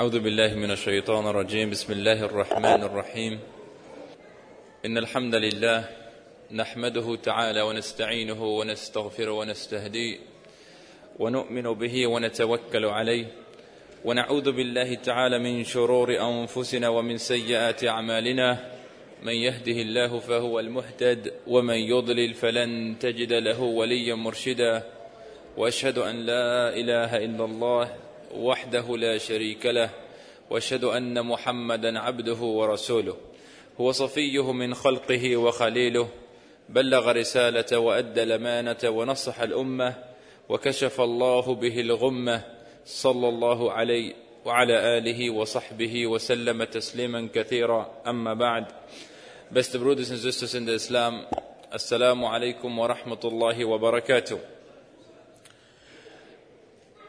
أعوذ بالله من الشيطان الرجيم. بسم الله الرحمن الرحيم. إن الحمد لله نحمده تعالى ونستعينه ونستغفره ونستهديه ونؤمن به ونتوكل عليه. ونعوذ بالله تعالى من شرور أنفسنا ومن سيئات أعمالنا. من يهده الله فهو المهتد ومن يضلل فلن تجد له وليا مرشدا. وأشهد أن لا إله إلا الله وحده لا شريك له واشهد أن محمدا عبده ورسوله هو صفيه من خلقه وخليله بلغ رسالة وأدى الأمانة ونصح الأمة وكشف الله به الغمة صلى الله عليه وعلى آله وصحبه وسلم تسليما كثيرا أما بعد Beste broeders en zusters in de islam, assalamu alaikum wa.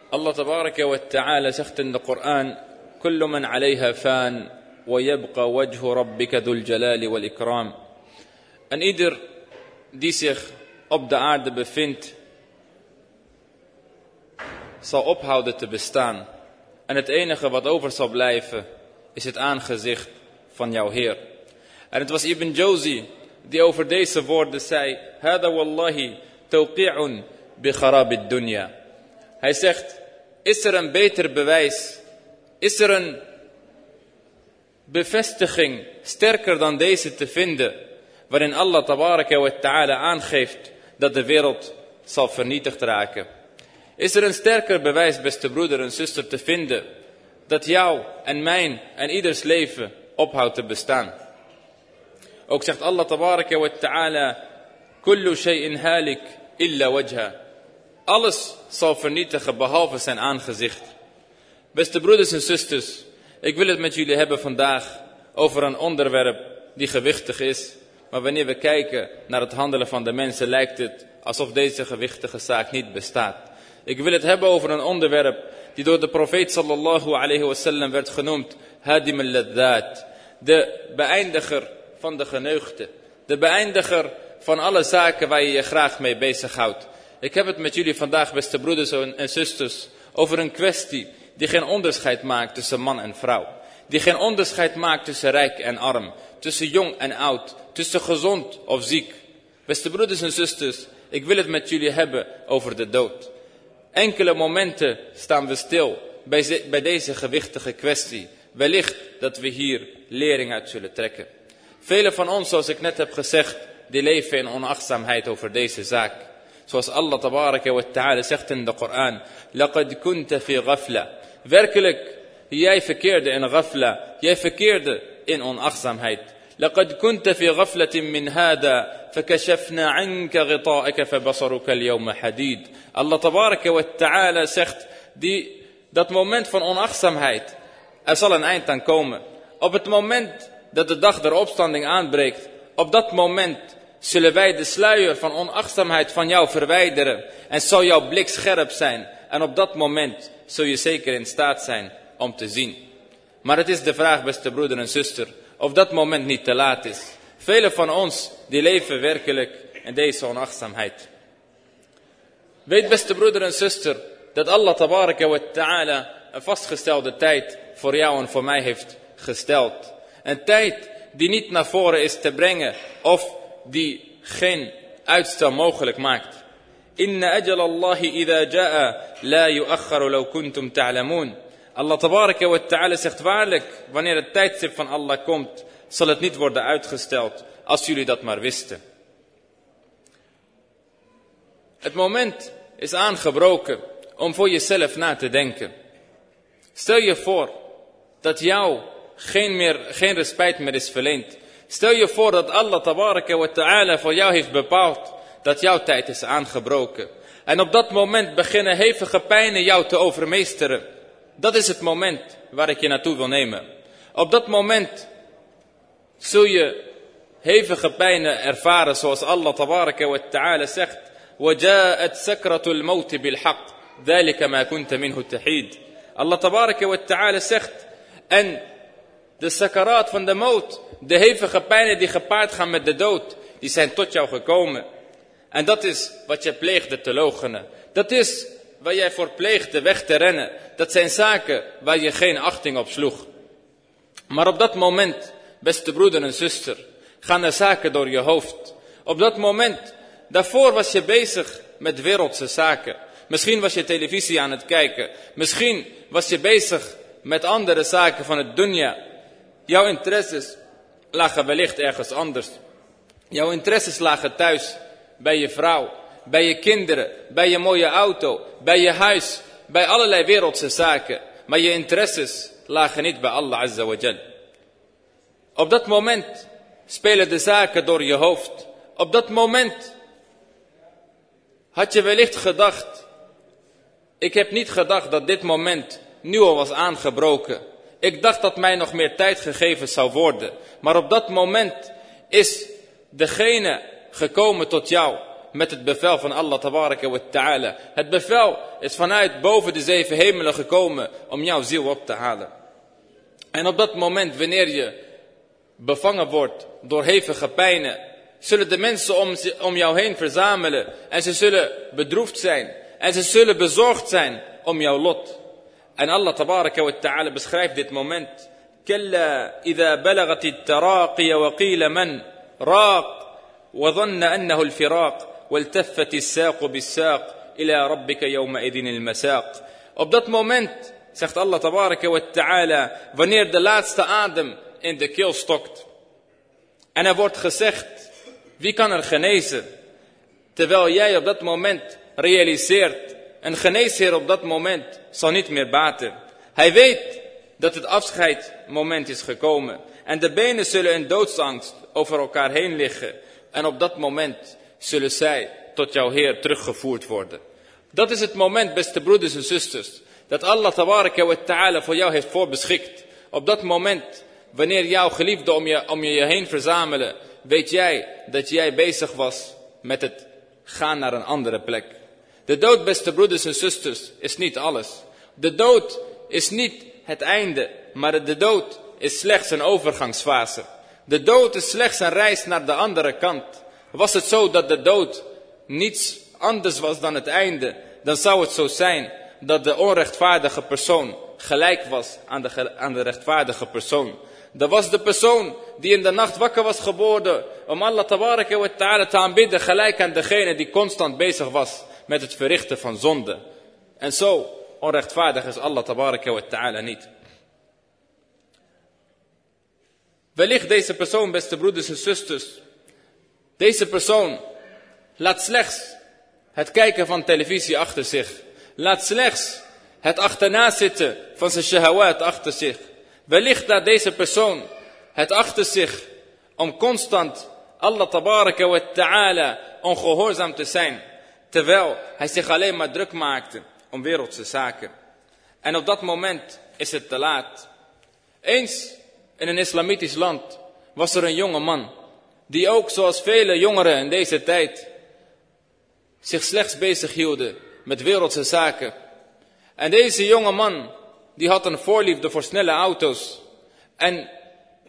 Allah tabaraka wa ta'ala zegt in de Koran, kullu man alayha fan, wa yabqa wajhu rabbika dhul jalali wal ikram. En ieder die zich op de aarde bevindt, zal ophouden te bestaan. En het enige wat over zal blijven, is het aangezicht van jouw Heer. En het was Ibn Jawzi die over deze woorden zei: Hada wallahi tawqi'un bi kharab dunya. Hij zegt: Is er een beter bewijs? Is er een bevestiging sterker dan deze te vinden? Waarin Allah tabaraka wa ta'ala aangeeft dat de wereld zal vernietigd raken. Is er een sterker bewijs, beste broeder en zuster, te vinden dat jou en mijn en ieders leven ophoudt te bestaan? Ook zegt Allah tabaraka wa ta'ala, kullu shay'in halik illa wajha. Alles zal vernietigen behalve zijn aangezicht. Beste broeders en zusters, ik wil het met jullie hebben vandaag over een onderwerp die gewichtig is. Maar wanneer we kijken naar het handelen van de mensen lijkt het alsof deze gewichtige zaak niet bestaat. Ik wil het hebben over een onderwerp die door de profeet sallallahu alayhi wasallam werd genoemd hadim al-laddat. De beëindiger van de geneugde. De beëindiger van alle zaken waar je je graag mee bezighoudt. Ik heb het met jullie vandaag, beste broeders en zusters, over een kwestie die geen onderscheid maakt tussen man en vrouw. Die geen onderscheid maakt tussen rijk en arm, tussen jong en oud, tussen gezond of ziek. Beste broeders en zusters, ik wil het met jullie hebben over de dood. Enkele momenten staan we stil bij, deze gewichtige kwestie. Wellicht dat we hier lering uit zullen trekken. Velen van ons, zoals ik net heb gezegd, die leven in onachtzaamheid over deze zaak. Zoals Allah tabaraka wa ta'ala zegt in de Koran. Laqad kunta fi ghafla. Werkelijk, jij verkeerde in ghafla. Jij verkeerde in onachtzaamheid. لقد كنت في غفلة من هذا فكشفنا عنك غطاءك فبصرك اليوم حديد tabaraka wa ta'ala zegt die, dat moment van onachtzaamheid er zal een eind aan komen op het moment dat de dag der opstanding aanbreekt, op dat moment zullen wij de sluier van onachtzaamheid van jou verwijderen en zal jouw blik scherp zijn. En op dat moment zul je zeker in staat zijn om te zien. Maar het is de vraag, beste broeder en zuster, of dat moment niet te laat is. Velen van ons die leven werkelijk in deze onachtzaamheid. Weet, beste broeder en zuster, dat Allah tabaraka wa ta'ala een vastgestelde tijd voor jou en voor mij heeft gesteld. Een tijd die niet naar voren is te brengen of die geen uitstel mogelijk maakt. Inna ajal Allahi idha ja'a la yu'akhkharu law kuntum ta'lamun. Allah tabaraka wa ta'ala zegt waarlijk, wanneer het tijdstip van Allah komt, zal het niet worden uitgesteld, als jullie dat maar wisten. Het moment is aangebroken om voor jezelf na te denken. Stel je voor dat jou geen, meer, geen respect meer is verleend. Stel je voor dat Allah tabaraka wa ta'ala voor jou heeft bepaald dat jouw tijd is aangebroken. En op dat moment beginnen hevige pijnen jou te overmeesteren. Dat is het moment waar ik je naartoe wil nemen. Op dat moment zul je hevige pijnen ervaren zoals Allah tabaraka wa ta'ala zegt. وجاءت سكرة الموت بالحق ذلك ما كنت منه تحيد Allah tabaraka wa ta'ala zegt en de sakaraat van de moot, de hevige pijnen die gepaard gaan met de dood, die zijn tot jou gekomen. En dat is wat je pleegde te logenen. Dat is waar jij voor pleegde weg te rennen, dat zijn zaken waar je geen achting op sloeg. Maar op dat moment, beste broeder en zuster, gaan er zaken door je hoofd. Op dat moment, daarvoor was je bezig met wereldse zaken. Misschien was je televisie aan het kijken. Misschien was je bezig met andere zaken van het dunya. Jouw interesses lagen wellicht ergens anders. Jouw interesses lagen thuis, bij je vrouw, bij je kinderen, bij je mooie auto, bij je huis, bij allerlei wereldse zaken. Maar je interesses lagen niet bij Allah Azza wa Jal. Op dat moment spelen de zaken door je hoofd. Op dat moment had je wellicht gedacht, ik heb niet gedacht dat dit moment nu al was aangebroken. Ik dacht dat mij nog meer tijd gegeven zou worden. Maar op dat moment is degene gekomen tot jou met het bevel van Allah tabaraka wa ta'ala. Het bevel is vanuit boven de zeven hemelen gekomen om jouw ziel op te halen. En op dat moment, wanneer je bevangen wordt door hevige pijnen, zullen de mensen om, om jou heen verzamelen en ze zullen bedroefd zijn en ze zullen bezorgd zijn om jouw lot. Allah tabaraka wa ta'ala beschrijft dit moment. كلا إذا بلغت التراقي وقيل من راق وظن أنه الفراق والتفت الساق بالساق إلى ربك يومئذ المساق Op dat moment zegt Allah tabaraka wa ta'ala wanneer de laatste adem in de keel stokt. En er wordt gezegd, wie kan er genezen? Terwijl jij op dat moment realiseert, een geneesheer op dat moment zal niet meer baten. Hij weet dat het afscheidmoment is gekomen. En de benen zullen in doodsangst over elkaar heen liggen. En op dat moment zullen zij tot jouw Heer teruggevoerd worden. Dat is het moment, beste broeders en zusters, dat Allah tabaraka wa ta'ala voor jou heeft voorbeschikt. Op dat moment, wanneer jouw geliefde om je, om je heen verzamelen, weet jij dat jij bezig was met het gaan naar een andere plek. De dood, beste broeders en zusters, is niet alles. De dood is niet het einde, maar de dood is slechts een overgangsfase. De dood is slechts een reis naar de andere kant. Was het zo dat de dood niets anders was dan het einde, dan zou het zo zijn dat de onrechtvaardige persoon gelijk was aan de, rechtvaardige persoon. Dat was de persoon die in de nacht wakker was geboren om Allah te aanbidden, gelijk aan degene die constant bezig was met het verrichten van zonde. En zo onrechtvaardig is Allah tabaraka wa ta'ala niet. Wellicht deze persoon, beste broeders en zusters, deze persoon laat slechts het kijken van televisie achter zich. Laat slechts het achterna zitten van zijn shahawat achter zich. Wellicht laat deze persoon het achter zich om constant Allah tabaraka wa ta'ala ongehoorzaam te zijn. Terwijl hij zich alleen maar druk maakte om wereldse zaken. En op dat moment is het te laat. Eens in een islamitisch land was er een jonge man. Die ook zoals vele jongeren in deze tijd zich slechts bezig hielden met wereldse zaken. En deze jonge man die had een voorliefde voor snelle auto's. En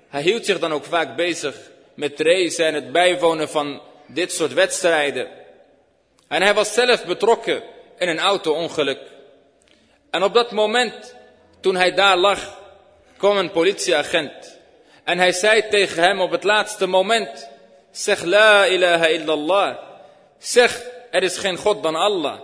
hij hield zich dan ook vaak bezig met racen en het bijwonen van dit soort wedstrijden. En hij was zelf betrokken in een auto-ongeluk. En op dat moment, toen hij daar lag, kwam een politieagent. En hij zei tegen hem op het laatste moment, zeg la ilaha illallah. Zeg, er is geen God dan Allah.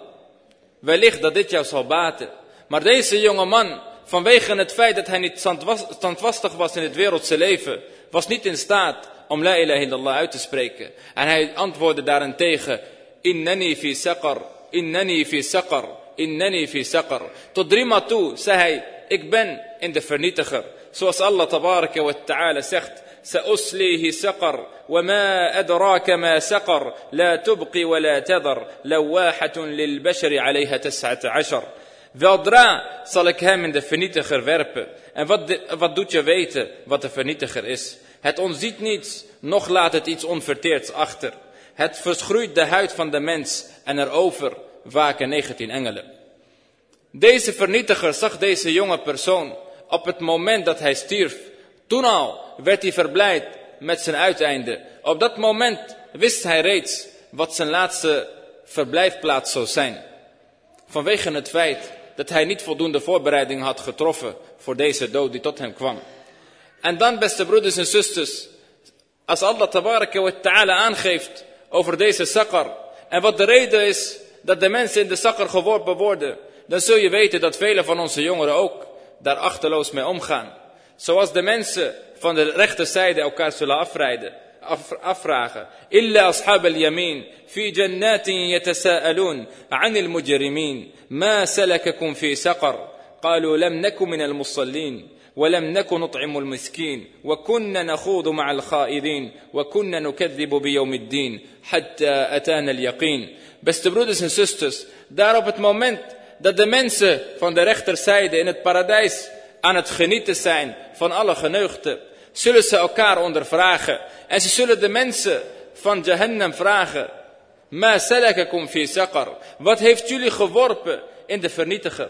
Wellicht dat dit jou zal baten. Maar deze jonge man, vanwege het feit dat hij niet standvastig was in het wereldse leven, was niet in staat om la ilaha illallah uit te spreken. En hij antwoordde daarentegen, إنني في سقر إنني في سقر إنني في سقر. تضريما تو سهي إكبن إن دفرنيتخر سوس الله تبارك وتعالى سخت سأصليه سقر وما أدراك ما سقر. لا تبقي ولا تذر لواحة للبشر عليها تسعة عشر. فأدرا صلك ها من دفنيتخر فيرب أن فدوتش فيت فدفنيتخر إس هت أنزيت نيتس نخ لاتت إيتس أنفرتيرتس أختر Het verschroeit de huid van de mens en erover waken 19 engelen. Deze vernietiger zag deze jonge persoon op het moment dat hij stierf. Toen al werd hij verblijd met zijn uiteinde. Op dat moment wist hij reeds wat zijn laatste verblijfplaats zou zijn. vanwege het feit dat hij niet voldoende voorbereiding had getroffen voor deze dood die tot hem kwam. En dan, beste broeders en zusters, als Allah tabaraka wa ta'ala aangeeft over deze zakker en wat de reden is dat de mensen in de zakker geworpen worden, dan zul je weten dat vele van onze jongeren ook daar achterloos mee omgaan. Zoals de mensen van de rechterzijde elkaar zullen afrijden, af, afvragen. Illa ashab al-yamin, fi jannatin yatasa'alun, anil mujrimin ma salakakum fi saqar, qalu lam nakum min al-musallin. ولم نكن نطعم المسكين وكنا نخوض مع الخائضين وكنا نكذب بيوم الدين حتى أتانا اليقين Beste broeders en zusters, daar op het moment dat de mensen van de rechterzijde in het paradijs aan het genieten zijn van alle geneugten, zullen ze elkaar ondervragen. En ze zullen de mensen van Jahannam vragen, Ma salakakum fi saqar. Wat heeft jullie geworpen in de vernietiger?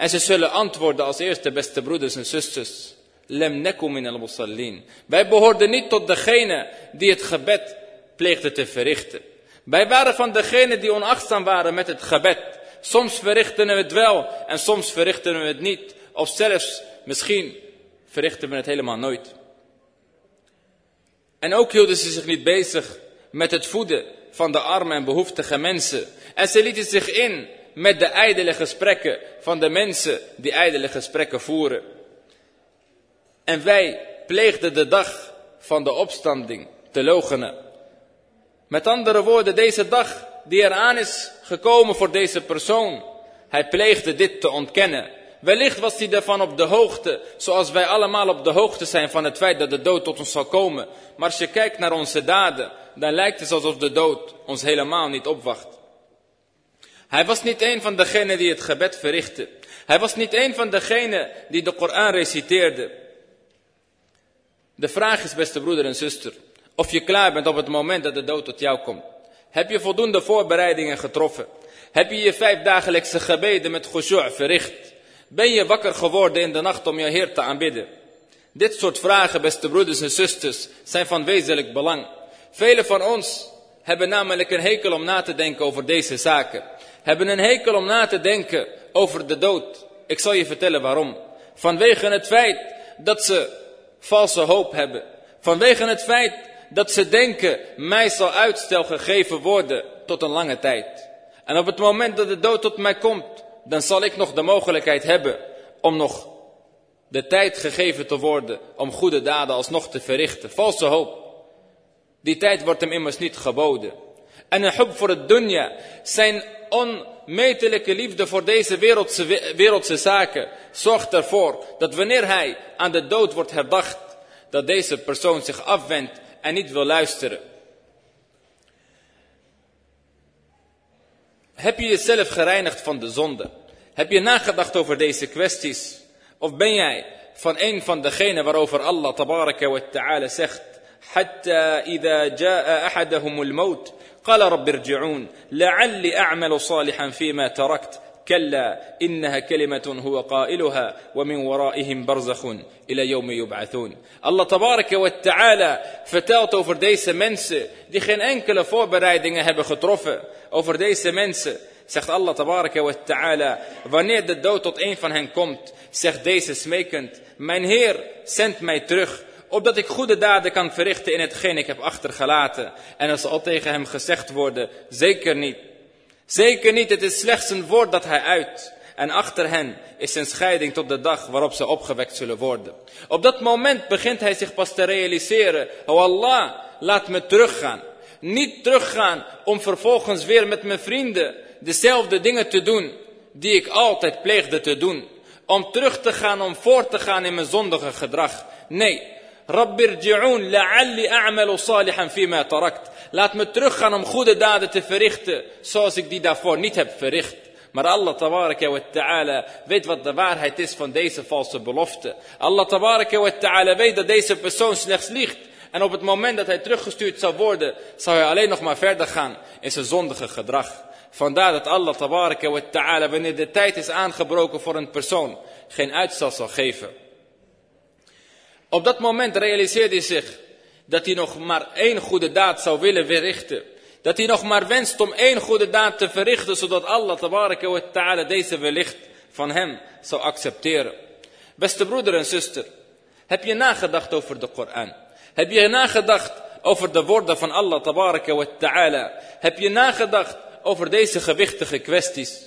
En ze zullen antwoorden als eerste beste broeders en zusters. Lem min al-musallin. Wij behoorden niet tot degene die het gebed pleegden te verrichten. Wij waren van degene die onachtzaam waren met het gebed. Soms verrichten we het wel en soms verrichten we het niet. Of zelfs misschien verrichten we het helemaal nooit. En ook hielden ze zich niet bezig met het voeden van de arme en behoeftige mensen. En ze lieten zich in met de ijdele gesprekken van de mensen die ijdele gesprekken voeren. En wij pleegden de dag van de opstanding te logenen. Met andere woorden, deze dag die eraan is gekomen voor deze persoon, hij pleegde dit te ontkennen. Wellicht was hij ervan op de hoogte, zoals wij allemaal op de hoogte zijn van het feit dat de dood tot ons zal komen. Maar als je kijkt naar onze daden, dan lijkt het alsof de dood ons helemaal niet opwacht. Hij was niet een van degenen die het gebed verrichtte. Hij was niet een van degenen die de Koran reciteerde. De vraag is, beste broeder en zuster, of je klaar bent op het moment dat de dood tot jou komt. Heb je voldoende voorbereidingen getroffen? Heb je je vijf dagelijkse gebeden met khushu' verricht? Ben je wakker geworden in de nacht om je Heer te aanbidden? Dit soort vragen, beste broeders en zusters, zijn van wezenlijk belang. Velen van ons hebben namelijk een hekel om na te denken over deze zaken. Hebben een hekel om na te denken over de dood. Ik zal je vertellen waarom. Vanwege het feit dat ze valse hoop hebben. Vanwege het feit dat ze denken, mij zal uitstel gegeven worden tot een lange tijd. En op het moment dat de dood tot mij komt, dan zal ik nog de mogelijkheid hebben om nog de tijd gegeven te worden om goede daden alsnog te verrichten. Valse hoop. Die tijd wordt hem immers niet geboden en een hub voor het dunya. Zijn onmetelijke liefde voor deze wereldse, wereldse zaken zorgt ervoor dat wanneer hij aan de dood wordt herdacht, dat deze persoon zich afwendt en niet wil luisteren. Heb je jezelf gereinigd van de zonde? Heb je nagedacht over deze kwesties? Of ben jij van een van degenen waarover Allah tabaraka wa ta'ala zegt: "Hatta idha jaa ahaduhum al-maut" قال رب ارجعون لعلي أعمل صالحا فيما تركت. كلا إنها كلمة هو قائلها ومن ورائهم برزخ إلى يوم يبعثون. الله تبارك وتعالى فتاوت أوفر دي سمنس دي خين أنكل فوبرايدنج هاب خطروف. أوفر دي سمنس سخت الله تبارك وتعالى فاني دوت تط اين فان هن كومت سخت دي سميكنت مان هير سنت ماي ترخ opdat ik goede daden kan verrichten in hetgeen ik heb achtergelaten. En er zal tegen hem gezegd worden, zeker niet. Zeker niet, het is slechts een woord dat hij uit. En achter hen is zijn scheiding tot de dag waarop ze opgewekt zullen worden. Op dat moment begint hij zich pas te realiseren, oh Allah, laat me teruggaan. Niet teruggaan om vervolgens weer met mijn vrienden dezelfde dingen te doen die ik altijd pleegde te doen. Om terug te gaan, om voort te gaan in mijn zondige gedrag. Nee, Rabbirji'un la'alli a'malu salihan fima tarakt. Laat me teruggaan om goede daden te verrichten zoals ik die daarvoor niet heb verricht. Maar Allah tabaraka wa ta'ala weet wat de waarheid is van deze valse belofte. Allah tabaraka wa ta'ala weet dat deze persoon slechts liegt. En op het moment dat hij teruggestuurd zal worden, zal hij alleen nog maar verder gaan in zijn zondige gedrag. Vandaar dat Allah tabaraka wa ta'ala, wanneer de tijd is aangebroken voor een persoon, geen uitstel zal geven. Op dat moment realiseerde hij zich dat hij nog maar één goede daad zou willen verrichten. Dat hij nog maar wenst om één goede daad te verrichten, zodat Allah wa ta'ala deze wellicht van hem zou accepteren. Beste broeder en zuster, heb je nagedacht over de Koran? Heb je nagedacht over de woorden van Allah wa ta'ala? Heb je nagedacht over deze gewichtige kwesties?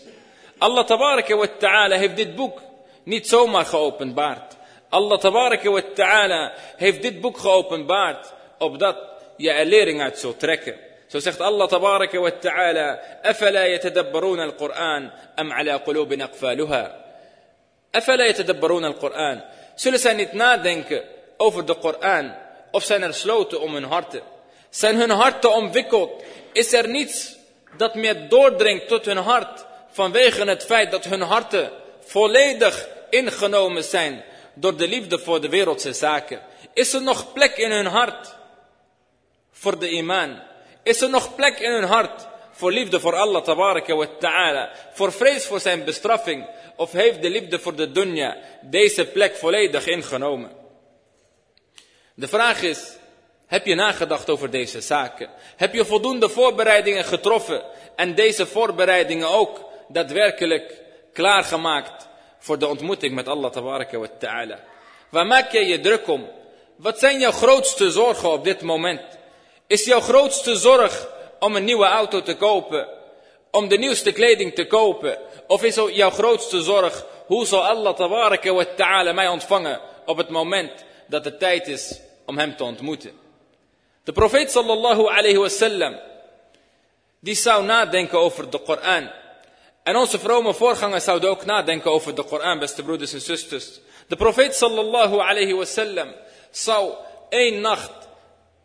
Allah wa ta'ala heeft dit boek niet zomaar geopenbaard. Allah tabaraka wa ta'ala heeft dit boek geopenbaard, opdat je er lering uit zult trekken. Zo zegt Allah tabaraka wa ta'ala, أفلا يتدبرون القرآن أم على قلوب أقفالها أفلا يتدبرون القرآن Zullen zij niet nadenken over de Koran? Of zijn er sloten om hun harten? Zijn hun harten omwikkeld? Is er niets dat meer doordringt tot hun hart vanwege het feit dat hun harten volledig ingenomen zijn door de liefde voor de wereldse zaken? Is er nog plek in hun hart voor de iman? Is er nog plek in hun hart voor liefde voor Allah tabaraka wa ta'ala? Voor vrees voor zijn bestraffing? Of heeft de liefde voor de dunya deze plek volledig ingenomen? De vraag is, heb je nagedacht over deze zaken? Heb je voldoende voorbereidingen getroffen en deze voorbereidingen ook daadwerkelijk klaargemaakt voor de ontmoeting met Allah tabaraka wa ta'ala? Waar maak je je druk om? Wat zijn jouw grootste zorgen op dit moment? Is jouw grootste zorg om een nieuwe auto te kopen? Om de nieuwste kleding te kopen? Of is jouw grootste zorg, hoe zal Allah tabaraka wa ta'ala mij ontvangen op het moment dat het tijd is om hem te ontmoeten? De profeet sallallahu alayhi wasallam, die zou nadenken over de Koran. En onze vrome voorgangers zouden ook nadenken over de Koran, beste broeders en zusters. De profeet sallallahu alayhi wasallam zou één nacht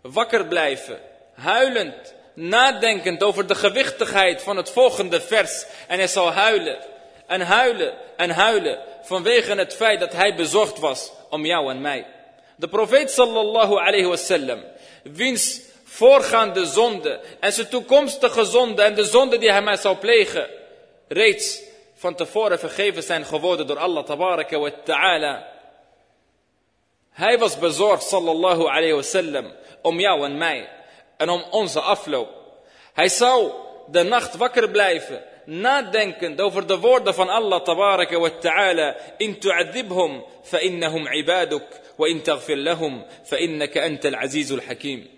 wakker blijven, huilend, nadenkend over de gewichtigheid van het volgende vers. En hij zal huilen en huilen en huilen vanwege het feit dat hij bezorgd was om jou en mij. De profeet sallallahu alayhi wasallam, wiens voorgaande zonde en zijn toekomstige zonde en de zonde die hij mij zou plegen, reeds van tevoren vergeven zijn geworden door Allah tabaraka wa ta'ala. Hij was bezorgd sallallahu alayhi wasallam om jou en mij en om onze afloop. Hij zou de nacht wakker blijven, nadenkend over de woorden van Allah tabaraka wa ta'ala. In tu'adhibhum fa innahum ibaduk wa in taghfir lahum fa innaka antal azizul hakim.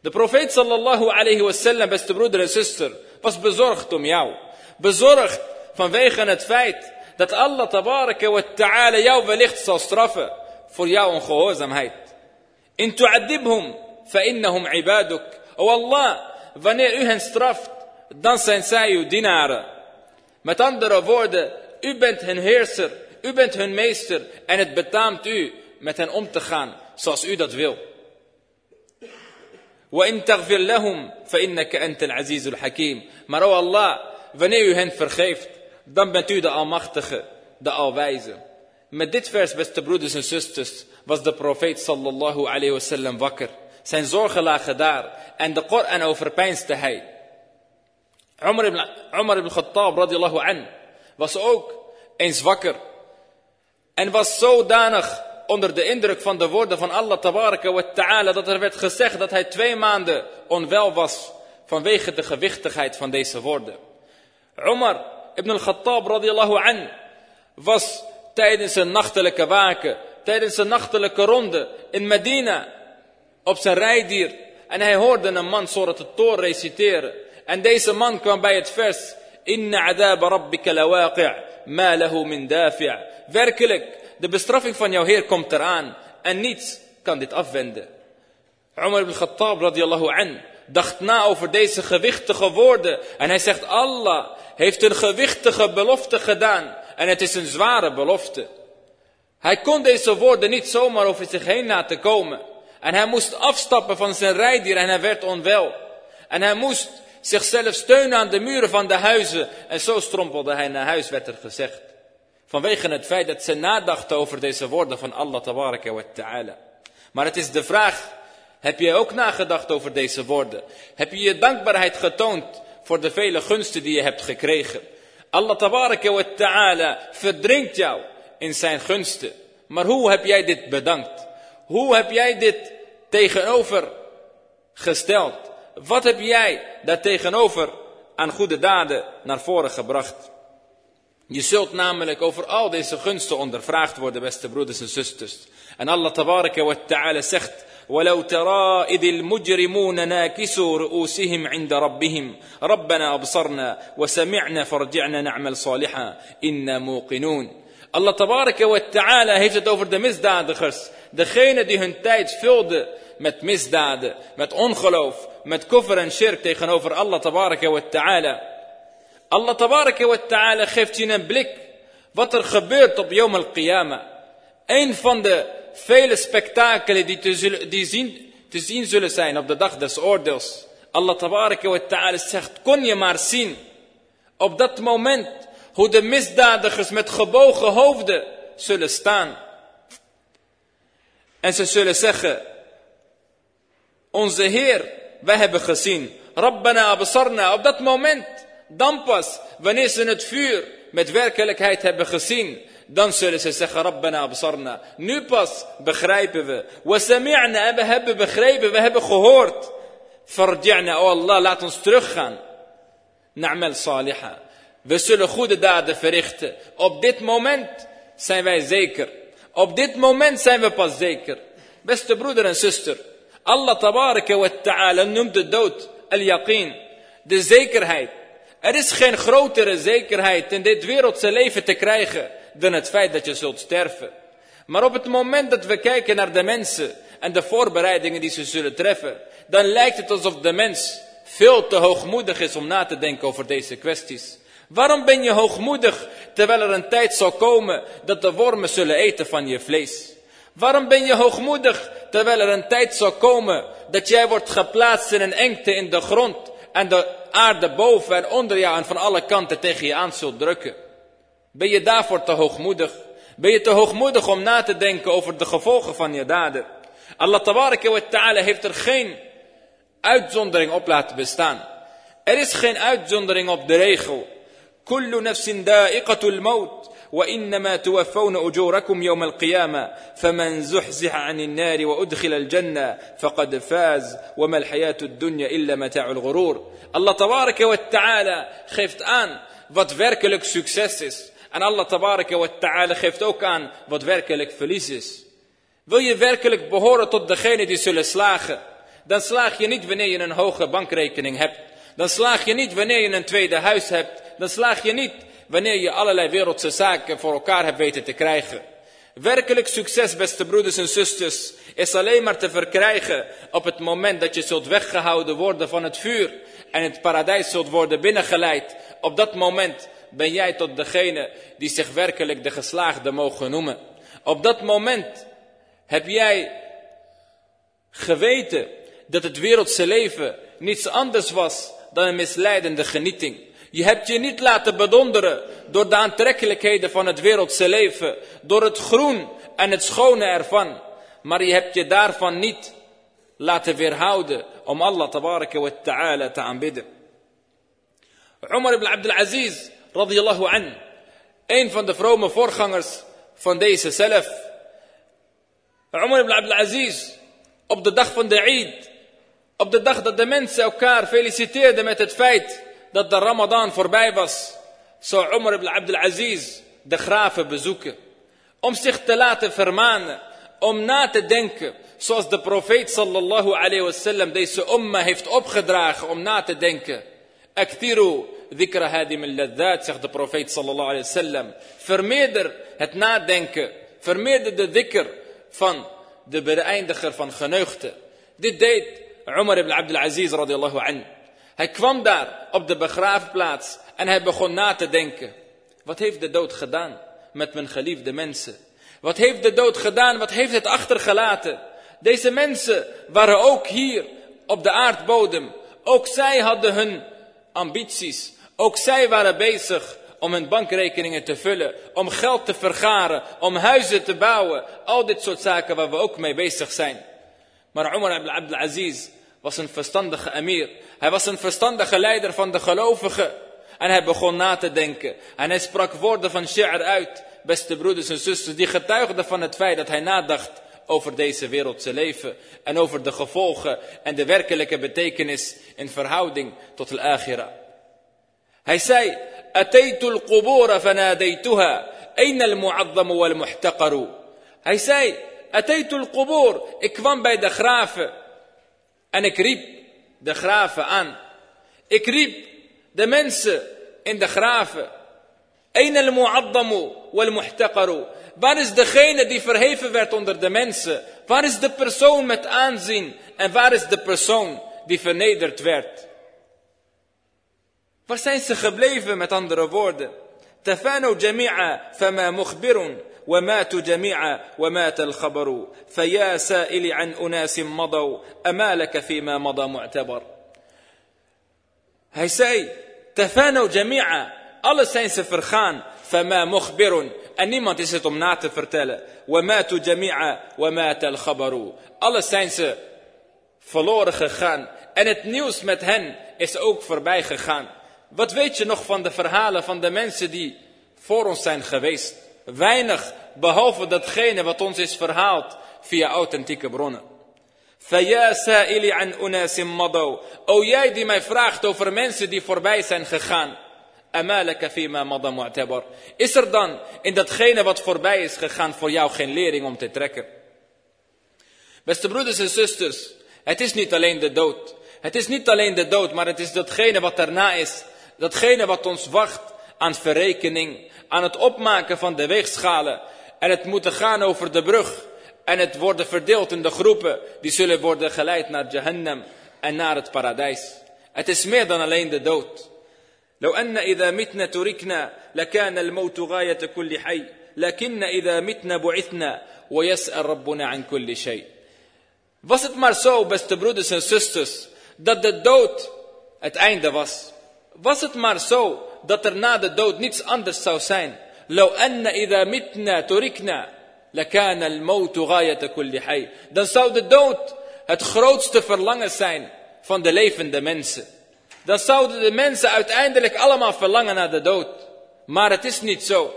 De profeet sallallahu alayhi wasallam, beste broeder en zuster, was bezorgd om jou. Bezorgd vanwege het feit dat Allah tabaraka wa ta'ala jou wellicht zal straffen voor jouw ongehoorzaamheid. In tu'adhibhum fa innahum ibaduk. O Allah, wanneer u hen straft, dan zijn zij uw dienaren. Met andere woorden, u bent hun heerser, u bent hun meester en het betaamt u met hen om te gaan zoals u dat wil. وإن تغفر لهم فإنك أنت العزيز الحكيم. Maar o Allah, wanneer u hen vergeeft, dan bent u de Almachtige, de Alwijze. Met dit vers, beste broeders en zusters, was de profeet sallallahu alayhi wasallam wakker. Zijn zorgen lagen daar en de Koran overpeinste hij. Umar ibn, Umar ibn Khattab radiallahu an was ook eens wakker. En was zodanig onder de indruk van de woorden van Allah tabaraka wa ta'ala dat er werd gezegd dat hij twee maanden onwel was vanwege de gewichtigheid van deze woorden. Umar ibn al-Khattab radiallahu an was tijdens een nachtelijke waken, tijdens een nachtelijke ronde in Medina op zijn rijdier en hij hoorde een man Surat het Tor reciteren. En deze man kwam bij het vers. Inna adab rabbika lawaqi' ma lahu min dafi' Werkelijk, de bestraffing van jouw Heer komt eraan. En niets kan dit afwenden. Umar ibn Khattab radiallahu an dacht na over deze gewichtige woorden. En hij zegt, Allah heeft een gewichtige belofte gedaan. En het is een zware belofte. Hij kon deze woorden niet zomaar over zich heen laten komen. En hij moest afstappen van zijn rijdier en hij werd onwel. En hij moest zichzelf steunen aan de muren van de huizen. En zo strompelde hij naar huis, werd er gezegd. Vanwege het feit dat ze nadachten over deze woorden van Allah tabaraka ta'ala. Maar het is de vraag, heb je ook nagedacht over deze woorden? Heb je je dankbaarheid getoond voor de vele gunsten die je hebt gekregen? Allah tabaraka wa ta'ala verdrinkt jou in zijn gunsten. Maar hoe heb jij dit bedankt? Hoe heb jij dit tegenover gesteld? wat heb jij daartegenover aan goede daden naar voren gebracht? Je zult namelijk over al deze gunsten ondervraagd worden, beste broeders en zusters. En Allah tabaraka wa ta'ala zegt, ولو ترى إذ المجرمون ناكسوا رؤوسهم عند ربهم ربنا أبصرنا وسمعنا فرجعنا نعمل صالحا إنا موقنون Allah tabaraka wa ta'ala heeft het over de misdadigers. Degene die hun tijd vulden met misdaden, met ongeloof, met koffer en shirk tegenover Allah tabaraka wa ta'ala. Allah tabaraka wa ta'ala geeft je een blik wat er gebeurt op Yom al-Qiyamah. Een van de vele spektakelen die te, zien, zullen zijn op de dag des oordeels. Allah tabaraka wa ta'ala zegt, kon je maar zien op dat moment hoe de misdadigers met gebogen hoofden zullen staan. En ze zullen zeggen, onze Heer, wij hebben gezien, Rabbana absarna, op dat moment, dan pas, wanneer ze het vuur met werkelijkheid hebben gezien, dan zullen ze zeggen, Rabbana absarna. Nu pas begrijpen we. Wasami'na, we hebben begrepen, we hebben gehoord. Farji'na, oh Allah, laat ons teruggaan. Na'mal saliha. We zullen goede daden verrichten. Op dit moment zijn wij zeker. Op dit moment zijn we pas zeker. Beste broeder en zuster. Allah tabaraka wa ta'ala noemt de dood al-yaqeen. De zekerheid. Er is geen grotere zekerheid in dit wereldse leven te krijgen dan het feit dat je zult sterven. Maar op het moment dat we kijken naar de mensen en de voorbereidingen die ze zullen treffen, dan lijkt het alsof de mens veel te hoogmoedig is om na te denken over deze kwesties. Waarom ben je hoogmoedig terwijl er een tijd zal komen dat de wormen zullen eten van je vlees? Waarom ben je hoogmoedig terwijl er een tijd zal komen dat jij wordt geplaatst in een engte in de grond en de aarde boven en onder jou en van alle kanten tegen je aan zult drukken? Ben je daarvoor te hoogmoedig? Ben je te hoogmoedig om na te denken over de gevolgen van je daden? Allah tabaraka wa ta'ala heeft er geen uitzondering op laten bestaan. Er is geen uitzondering op de regel. كل نفس دائقة الموت وإنما توفون أجوركم يوم القيامة فمن زحزح عن النار وأدخل الجنة فقد فاز وما الحياة الدنيا إلا متاع الغرور الله تبارك وتعالى geeft aan wat werkelijk succes is. en Allah tabaraka wa ta'ala geeft ook aan wat werkelijk verlies is. Wil je werkelijk behoren tot degene die zullen slagen? Dan slaag je niet wanneer je een hoge bankrekening hebt. Dan slaag je niet wanneer je een tweede huis hebt. Dan slaag je niet wanneer je allerlei wereldse zaken voor elkaar hebt weten te krijgen. Werkelijk succes, beste broeders en zusters, is alleen maar te verkrijgen op het moment dat je zult weggehouden worden van het vuur en het paradijs zult worden binnengeleid. Op dat moment ben jij tot degene die zich werkelijk de geslaagde mogen noemen. Op dat moment heb jij geweten dat het wereldse leven niets anders was dan een misleidende genieting. Je hebt je niet laten bedonderen door de aantrekkelijkheden van het wereldse leven, door het groen en het schone ervan. Maar je hebt je daarvan niet laten weerhouden om Allah tabaraka wa ta'ala te aanbidden. Umar ibn Abdul Aziz radiyallahu an, een van de vrome voorgangers van deze zelf. Umar ibn Abdul Aziz, op de dag van de Eid, op de dag dat de mensen elkaar feliciteerden met het feit dat de Ramadan voorbij was, zou Umar ibn Abdul Aziz de graven bezoeken. Om zich te laten vermanen, om na te denken, zoals de profeet sallallahu alayhi wasallam deze umma heeft opgedragen om na te denken. Aktiru dhikra hadim al zegt de profeet sallallahu alayhi wasallam. Vermeerder het nadenken, vermeerder de dhikr van de beëindiger van geneugten. Dit deed Umar ibn Abdul Aziz radiyallahu anhu. Hij kwam daar op de begraafplaats en hij begon na te denken. Wat heeft de dood gedaan met mijn geliefde mensen? Wat heeft de dood gedaan? Wat heeft het achtergelaten? Deze mensen waren ook hier op de aardbodem. Ook zij hadden hun ambities. Ook zij waren bezig om hun bankrekeningen te vullen, om geld te vergaren, om huizen te bouwen. Al dit soort zaken waar we ook mee bezig zijn. Maar Umar ibn Abdul Aziz was een verstandige emir. Hij was een verstandige leider van de gelovigen. En hij begon na te denken. En hij sprak woorden van shi'r uit, beste broeders en zusters, die getuigden van het feit dat hij nadacht over deze wereldse leven en over de gevolgen en de werkelijke betekenis in verhouding tot de akhira. هيساي أتيت القبور فناديتها أين المعظم والمحتقر؟ هيساي أتيت القبور إكفان باي دخراف أنا كريب دخراف أن. إكريب دمنس إن دخراف أين المعظم والمحتقر؟ فارس دخين دي فرهيف فيرت أندر دمنس فارس دي برسون مت أنزين أن فارس دي برسون دي فرنيدرت فيرت Maar zijn ze gebleven met andere woorden? تفانوا جميعا فما مخبر وماتوا جميعا ومات الخبر فيا سائل عن أناس مضوا امالك فيما مضى معتبر هاي سي تفانوا جميعا الله سين سفرخان فما مخبر أني ما تسيتم نعت فرتالة وماتوا جميعا ومات الخبر الله سين سفلور خخان أنت نيوس متهن إس أوك فرباي خخان Wat weet je nog van de verhalen van de mensen die voor ons zijn geweest? Weinig, behalve datgene wat ons is verhaald via authentieke bronnen. فَيَا سَائِلِ عَنْ أُنَاسٍ مَضَوْا O jij die mij vraagt over mensen die voorbij zijn gegaan. أَمَالَكَ فِيمَا مَضَى مُعْتَبَرْ Is er dan in datgene wat voorbij is gegaan voor jou geen lering om te trekken? Beste broeders en zusters, het is niet alleen de dood. Het is niet alleen de dood, maar het is datgene wat daarna is. Datgene wat ons wacht aan verrekening, aan het opmaken van de weegschalen. En het moeten gaan over de brug. En het worden verdeeld in de groepen die zullen worden geleid naar Jahannam en naar het paradijs. Het is meer dan alleen de dood. لو أن إذا متنا تركنا لكان الموت غاية كل حي لكن إذا متنا بعثنا ويسأل ربنا عن كل شيء Was het maar zo, beste broeders en zusters, dat de dood het einde was. Was het maar zo dat er na de dood niets anders zou zijn. لو أن إذا متنا تركنا لكان الموت غاية كل حي. Dan zou de dood het grootste verlangen zijn van de levende mensen. Dan zouden de mensen uiteindelijk allemaal verlangen naar de dood. Maar het is niet zo.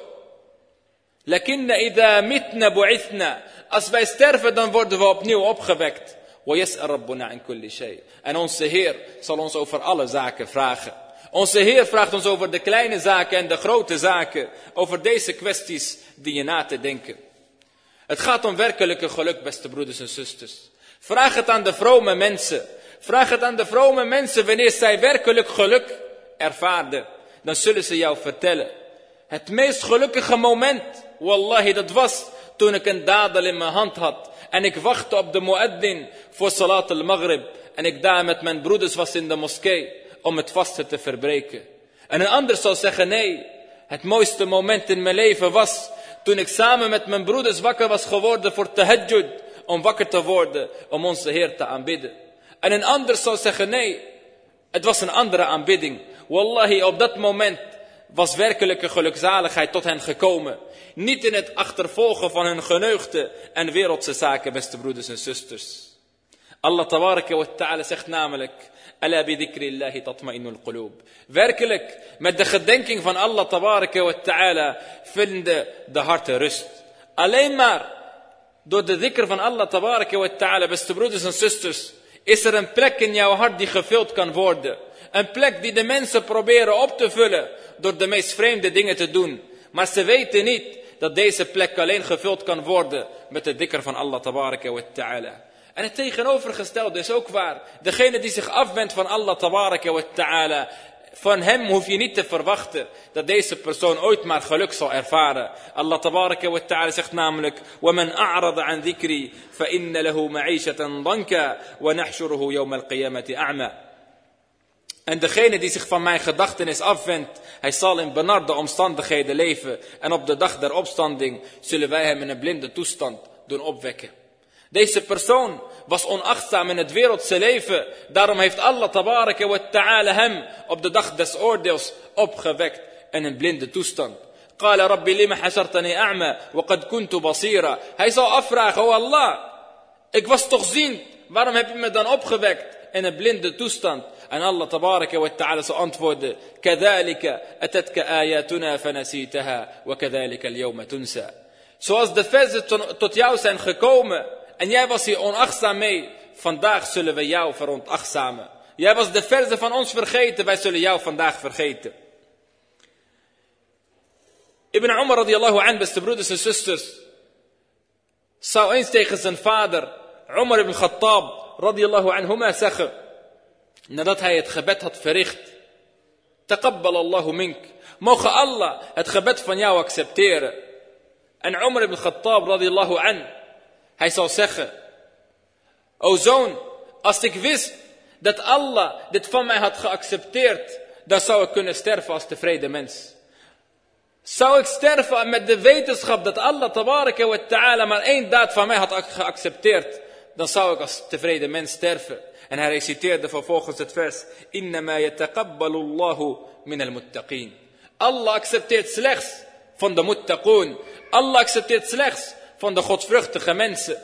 لكن إذا متنا بعثنا. Als wij sterven, dan worden we opnieuw opgewekt. ويسأل ربنا عن كل شيء. En onze Heer zal ons over alle zaken vragen. Onze Heer vraagt ons over de kleine zaken en de grote zaken. Over deze kwesties die je na te denken. Het gaat om werkelijke geluk, beste broeders en zusters. Vraag het aan de vrome mensen. Vraag het aan de vrome mensen wanneer zij werkelijk geluk ervaarden. Dan zullen ze jou vertellen. Het meest gelukkige moment, wallahi, dat was toen ik een dadel in mijn hand had. En ik wachtte op de muaddin voor salat al-maghrib. En ik daar met mijn broeders was in de moskee om het vaste te verbreken. En een ander zal zeggen, nee, het mooiste moment in mijn leven was toen ik samen met mijn broeders wakker was geworden voor tahajjud. Om wakker te worden, om onze Heer te aanbidden. En een ander zal zeggen, nee, het was een andere aanbidding. Wallahi, op dat moment was werkelijke gelukzaligheid tot hen gekomen. Niet in het achtervolgen van hun geneugde en wereldse zaken, beste broeders en zusters. Allah tabaraka wa ta'ala zegt namelijk, Ala bidhikrillahi tatma'innul qulub. Werkelijk, met de gedenking van Allah tabaraka wa ta'ala vinden de harten rust. Alleen maar door de dhikr van Allah tabaraka wa ta'ala, beste broeders en zusters, is er een plek in jouw hart die gevuld kan worden. Een plek die de mensen proberen op te vullen door de meest vreemde dingen te doen. Maar ze weten niet dat deze plek alleen gevuld kan worden met de dikker van Allah tabaraka wa ta'ala. En het tegenovergestelde is ook waar. Degene die zich afwendt van Allah tabaraka wa ta'ala. Van hem hoef je niet te verwachten dat deze persoon ooit maar geluk zal ervaren. Allah tabaraka wa ta'ala zegt namelijk: وَمَنْ أَعْرَضَ عَنْ ذِكْرِي فَإِنَّ لَهُ مَعِيشَةً ضَنْكَ وَنَحْشُرُهُ يَوْمَ الْقِيَامَةِ أَعْمَى En degene die zich van mijn gedachtenis afwendt, hij zal in benarde omstandigheden leven. En op de dag der opstanding zullen wij hem in een blinde toestand doen opwekken. Deze persoon was onachtzaam in het wereldse leven. Daarom heeft Allah tabaraka wa ta'ala hem op de dag des oordeels opgewekt in een blinde toestand. قال ربي لما حشرتني أعمى وقد كنت بصيرا Hij zal afvragen, oh Allah, ik was toch ziend, waarom heb je me dan opgewekt in een blinde toestand? En Allah tabaraka wa ta'ala zal antwoorden, كذلك أتتك آياتنا فنسيتها وكذلك اليوم تنسى. Zoals de verzen tot jou zijn gekomen en jij was hier onachtzaam mee. Vandaag zullen we jou veronachtzamen. Jij was de verzen van ons vergeten. Wij zullen jou vandaag vergeten. Ibn Umar radiallahu an, beste broeders en zusters. Zou eens tegen zijn vader, Umar ibn Khattab radiallahu anhuma zeggen. Nadat hij het gebed had verricht. Taqabbal Allahu mink. Mogen Allah het gebed van jou accepteren. En Umar ibn Khattab radiallahu an. Hij zal zeggen. O zoon, als ik wist dat Allah dit van mij had geaccepteerd. Dan zou ik kunnen sterven als tevreden mens. Zou ik sterven met de wetenschap dat Allah tabaraka wa ta'ala maar één daad van mij had geaccepteerd. Dan zou ik als tevreden mens sterven. En hij reciteerde vervolgens het vers. Innama yataqabbalu Allahu min al-muttaqin. Allah accepteert slechts van de muttaqoon. Allah accepteert slechts van de godvruchtige mensen.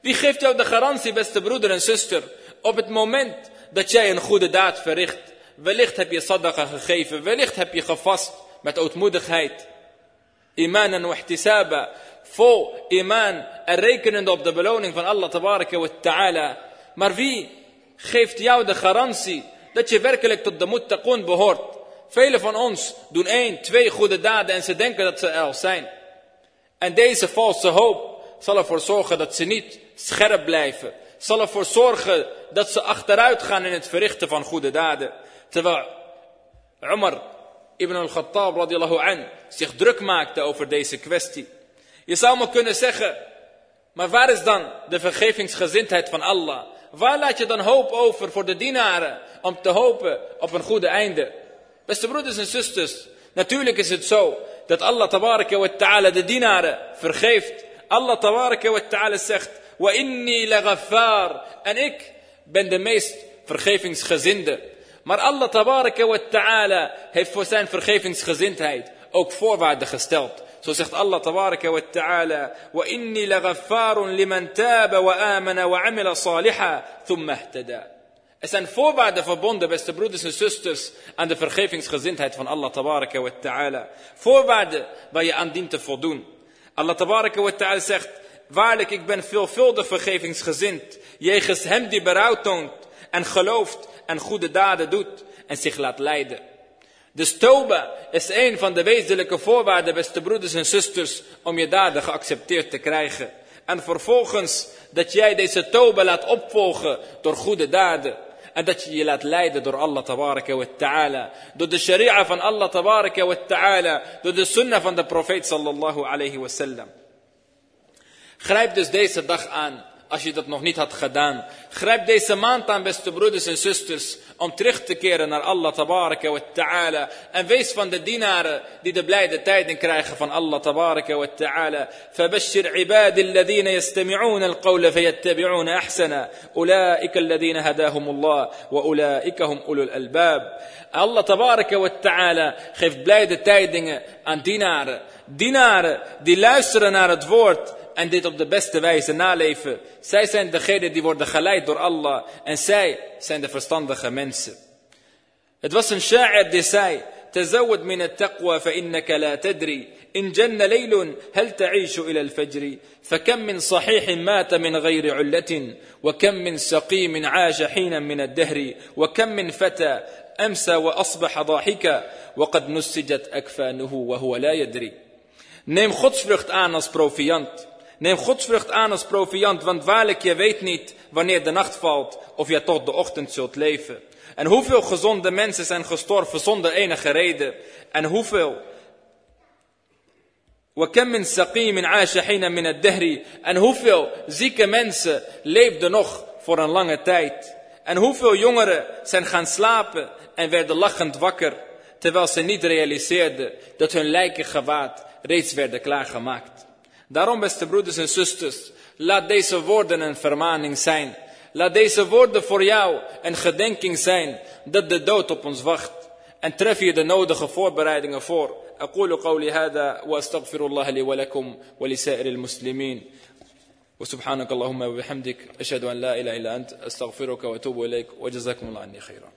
Wie geeft jou de garantie, beste broeder en zuster, op het moment dat jij een goede daad verricht. Wellicht heb je sadaqa gegeven, wellicht heb je gevast met ootmoedigheid. Iman en ihtisaba, vol iman en rekenende op de beloning van Allah tabaraka wa ta'ala. Maar wie geeft jou de garantie dat je werkelijk tot de muttaqoon behoort? Velen van ons doen één, twee goede daden en ze denken dat ze er zijn. En deze valse hoop zal ervoor zorgen dat ze niet scherp blijven. Zal ervoor zorgen dat ze achteruit gaan in het verrichten van goede daden. Terwijl Umar ibn al-Khattab radiallahu an zich druk maakte over deze kwestie. Je zou me kunnen zeggen, maar waar is dan de vergevingsgezindheid van Allah? Waar laat je dan hoop over voor de dienaren om te hopen op een goede einde? Beste broeders en zusters, natuurlijk is het zo dat Allah tabaraka wa ta'ala de dienaren vergeeft. Allah tabaraka wa ta'ala zegt, wa inni lagaffar. En ik ben de meest vergevingsgezinde. Maar Allah tabaraka wa ta'ala heeft voor zijn vergevingsgezindheid ook voorwaarden gesteld. Zo zegt Allah tabaraka wa ta'ala, wa inni lagaffarun liman Er zijn voorwaarden verbonden, beste broeders en zusters, aan de vergevingsgezindheid van Allah tabaraka wa ta'ala. Voorwaarden waar je aan dient te voldoen. Allah tabaraka wa ta'ala zegt, waarlijk ik ben veelvuldig vergevingsgezind, jegens hem die berouw toont en gelooft en goede daden doet en zich laat leiden. De stoba is een van de wezenlijke voorwaarden, beste broeders en zusters, om je daden geaccepteerd te krijgen. En vervolgens dat jij deze toba laat opvolgen door goede daden. Dat je je laat leiden door Allah tabaraka wa ta'ala. Door de sharia van Allah tabaraka wa ta'ala. Door de sunnah van de profeet sallallahu alayhi wa sallam. Grijp dus deze dag aan als je dat nog niet had gedaan. Grijp deze maand aan, beste broeders en zusters, om terug te keren naar Allah tabaraka wa ta'ala. En wees van de dienaren die de blijde tijden krijgen van Allah tabaraka wa ta'ala. فبشر عبادي الذين يستمعون القول فيتبعون أحسنا أولئك الذين هداهم الله وأولئك هم أولو الألباب Allah tabaraka wa ta'ala geeft blijde tijdingen aan dienaren. Dienaren die luisteren naar het woord en dit op de beste wijze naleven. Zij zijn degenen die worden geleid door Allah en zij zijn de verstandige mensen. Het was een sha'ir die zei, تزود من التقوى فإنك لا تدري إن جن ليل هل تعيش إلى الفجر فكم من صحيح مات من غير علة وكم من سقيم عاش حينا من الدهر وكم من فتى أمسى وأصبح ضاحكا وقد نسجت أكفانه وهو لا يدري Neem godsvrucht aan als proviant. Neem godsvrucht aan als proviant, want waarlijk, je weet niet wanneer de nacht valt of je tot de ochtend zult leven. En hoeveel gezonde mensen zijn gestorven zonder enige reden? En hoeveel? En hoeveel zieke mensen leefden nog voor een lange tijd? En hoeveel jongeren zijn gaan slapen en werden lachend wakker, terwijl ze niet realiseerden dat hun lijkengewaad reeds werden klaargemaakt? Daarom, beste broeders en zusters, laat deze woorden een vermaning zijn. Laat deze woorden voor jou een gedenking zijn dat de dood op ons wacht. En tref je de nodige voorbereidingen voor. أقول قولي هذا وأستغفر الله لي ولكم ولسائر المسلمين وسبحانك اللهم وبحمدك أشهد أن لا إله إلا أنت أستغفرك وأتوب إليك وجزاكم الله عني خيرا